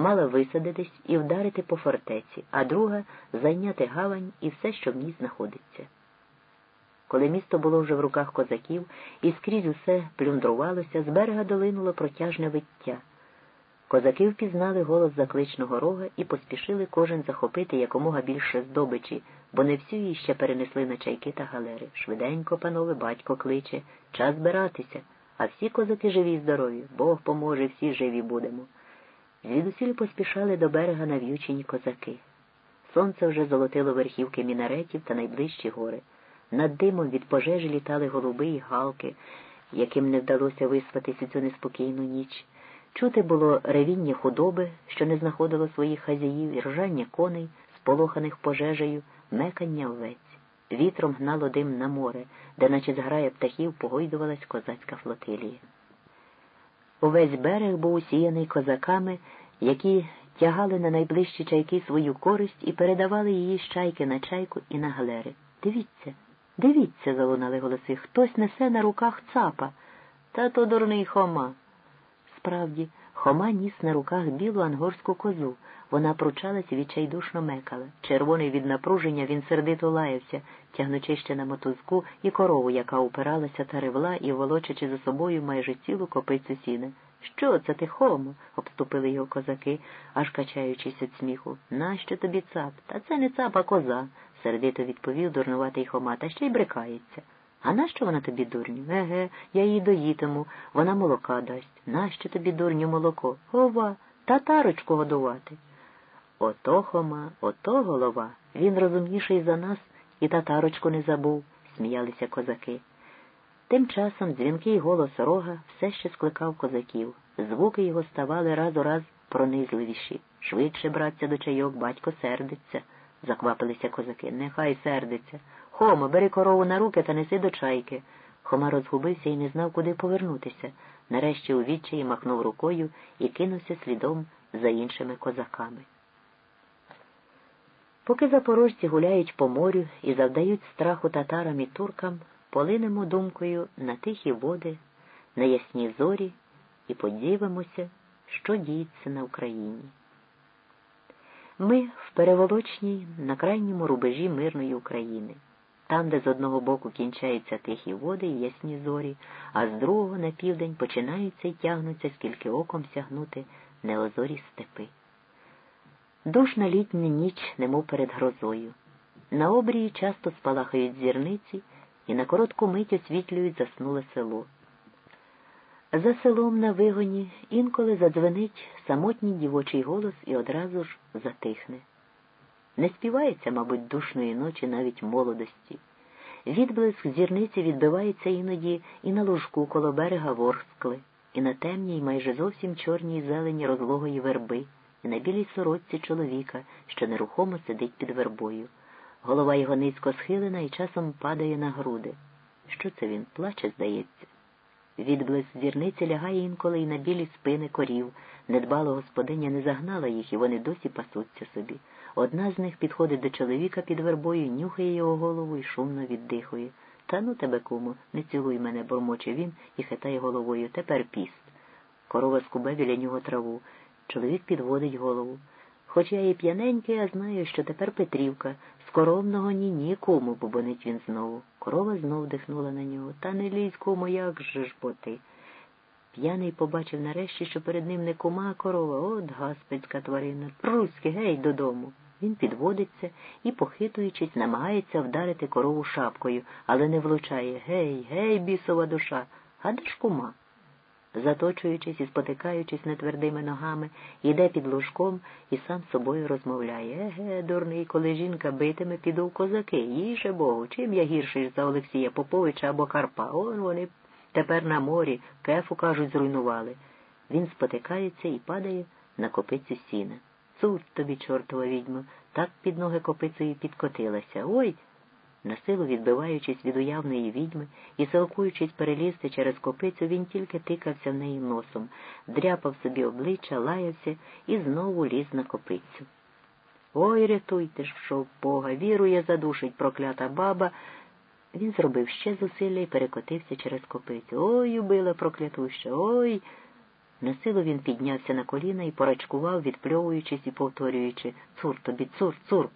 мала висадитись і вдарити по фортеці, а друга зайняти гавань і все, що в ній знаходиться. Коли місто було вже в руках козаків і скрізь усе плюндрувалося, з берега долинуло протяжне виття. Козаки впізнали голос закличного рога і поспішили кожен захопити якомога більше здобичі, бо не всю її ще перенесли на чайки та галери. Швиденько, панове, батько кличе, час збиратися, а всі козаки живі й здорові, Бог поможе, всі живі будемо. Звідусіль поспішали до берега нав'ючені козаки. Сонце вже золотило верхівки мінаретів та найближчі гори. Над димом від пожежі літали голуби й галки, яким не вдалося виспатися цю неспокійну ніч. Чути було ревіння худоби, що не знаходило своїх хазяїв, ржання коней, сполоханих пожежею, мекання овець. Вітром гнало дим на море, де, наче зграя птахів, погойдувалась козацька флотилія. Увесь берег був усіяний козаками, які тягали на найближчі чайки свою користь і передавали її з чайки на чайку і на галери. Дивіться, дивіться, залунали голоси, хтось несе на руках цапа. Та то дурний Хома. Справді, Хома ніс на руках білу ангорську козу. Вона пручалась і відчайдушно мекала. Червоний від напруження він сердито лаявся, тягнучи ще на мотузку і корову, яка упиралася та ревла і волочачи за собою майже цілу копицю сіна. Що це ти, Хомо? обступили його козаки, аж качаючись від сміху. Нащо тобі цап? Та це не цап, а коза, сердито відповів дурнуватий Хома, та ще й брикається. А нащо вона тобі, дурню? Еге, я її доїтиму, вона молока дасть. Нащо тобі, дурню, молоко? Ова, татарочку годувати. Ото Хома, ото голова. Він розумніший за нас і татарочку не забув, сміялися козаки. Тим часом дзвінкий голос рога все ще скликав козаків. Звуки його ставали раз у раз пронизливіші. Швидше, братця, до чайок, батько сердиться, заквапилися козаки. Нехай сердиться. Хомо, бери корову на руки та неси до чайки. Хома розгубився і не знав, куди повернутися. Нарешті у відчаї махнув рукою і кинувся слідом за іншими козаками. Поки запорожці гуляють по морю і завдають страху татарам і туркам, полинемо думкою на тихі води, на ясні зорі і подивимося, що діється на Україні. Ми в переволочній на крайньому рубежі мирної України, там, де з одного боку кінчаються тихі води і ясні зорі, а з другого на південь починаються і тягнуться, скільки оком сягнути неозорі степи. Душна літня ніч, немов перед грозою. На обрії часто спалахають зірниці і на коротку мить освітлюють заснуле село. За селом на вигоні інколи задзвенить самотній дівочий голос і одразу ж затихне. Не співається, мабуть, душної ночі навіть молодості. Відблиск зірниці відбивається іноді і на лужку коло берега ворскли, і на темній, майже зовсім чорній зелені розлогої верби і на білій сорочці чоловіка, що нерухомо сидить під вербою. Голова його низько схилена і часом падає на груди. Що це він плаче, здається? Відблиск зірниці лягає інколи і на білі спини корів. Недбало господиня не загнала їх, і вони досі пасуться собі. Одна з них підходить до чоловіка під вербою, нюхає його голову і шумно віддихує. Та ну тебе, кумо, не цілуй мене, бормоче він і хитає головою. Тепер піст. Корова скубе біля нього траву. Чоловік підводить голову. Хоч я і п'яненький, а знаю, що тепер Петрівка. Скоромного ні нікому, бубонить він знову. Корова знов дихнула на нього. Та не лізь, кому, як же ж бо ти. П'яний побачив нарешті, що перед ним не кума, а корова. От гаспецька тварина. Пруськи, гей додому. Він підводиться і, похитуючись, намагається вдарити корову шапкою, але не влучає. Гей, гей, бісова душа. А де ж кума? Заточуючись і спотикаючись нетвердими ногами, йде під ложком і сам з собою розмовляє. Еге, дурний, коли жінка битиме, піду в козаки. Їже Богу, чим я гірший за Олексія Поповича або Карпа? Он вони тепер на морі, кефу, кажуть, зруйнували. Він спотикається і падає на копицю сіна. Цуд тобі, чортова відьма, так під ноги копицею підкотилася. Ой! Насилу відбиваючись від уявної відьми і силкуючись перелізти через копицю, він тільки тикався в неї носом, дряпав собі обличчя, лаявся і знову ліз на копицю. Ой, рятуйте ж, що Бога, вірує, задушить проклята баба. Він зробив ще зусилля і перекотився через копицю. Ой, убила проклятуща, ой. На силу він піднявся на коліна і порачкував, відпльовуючись і повторюючи Цур тобі, цур, цур.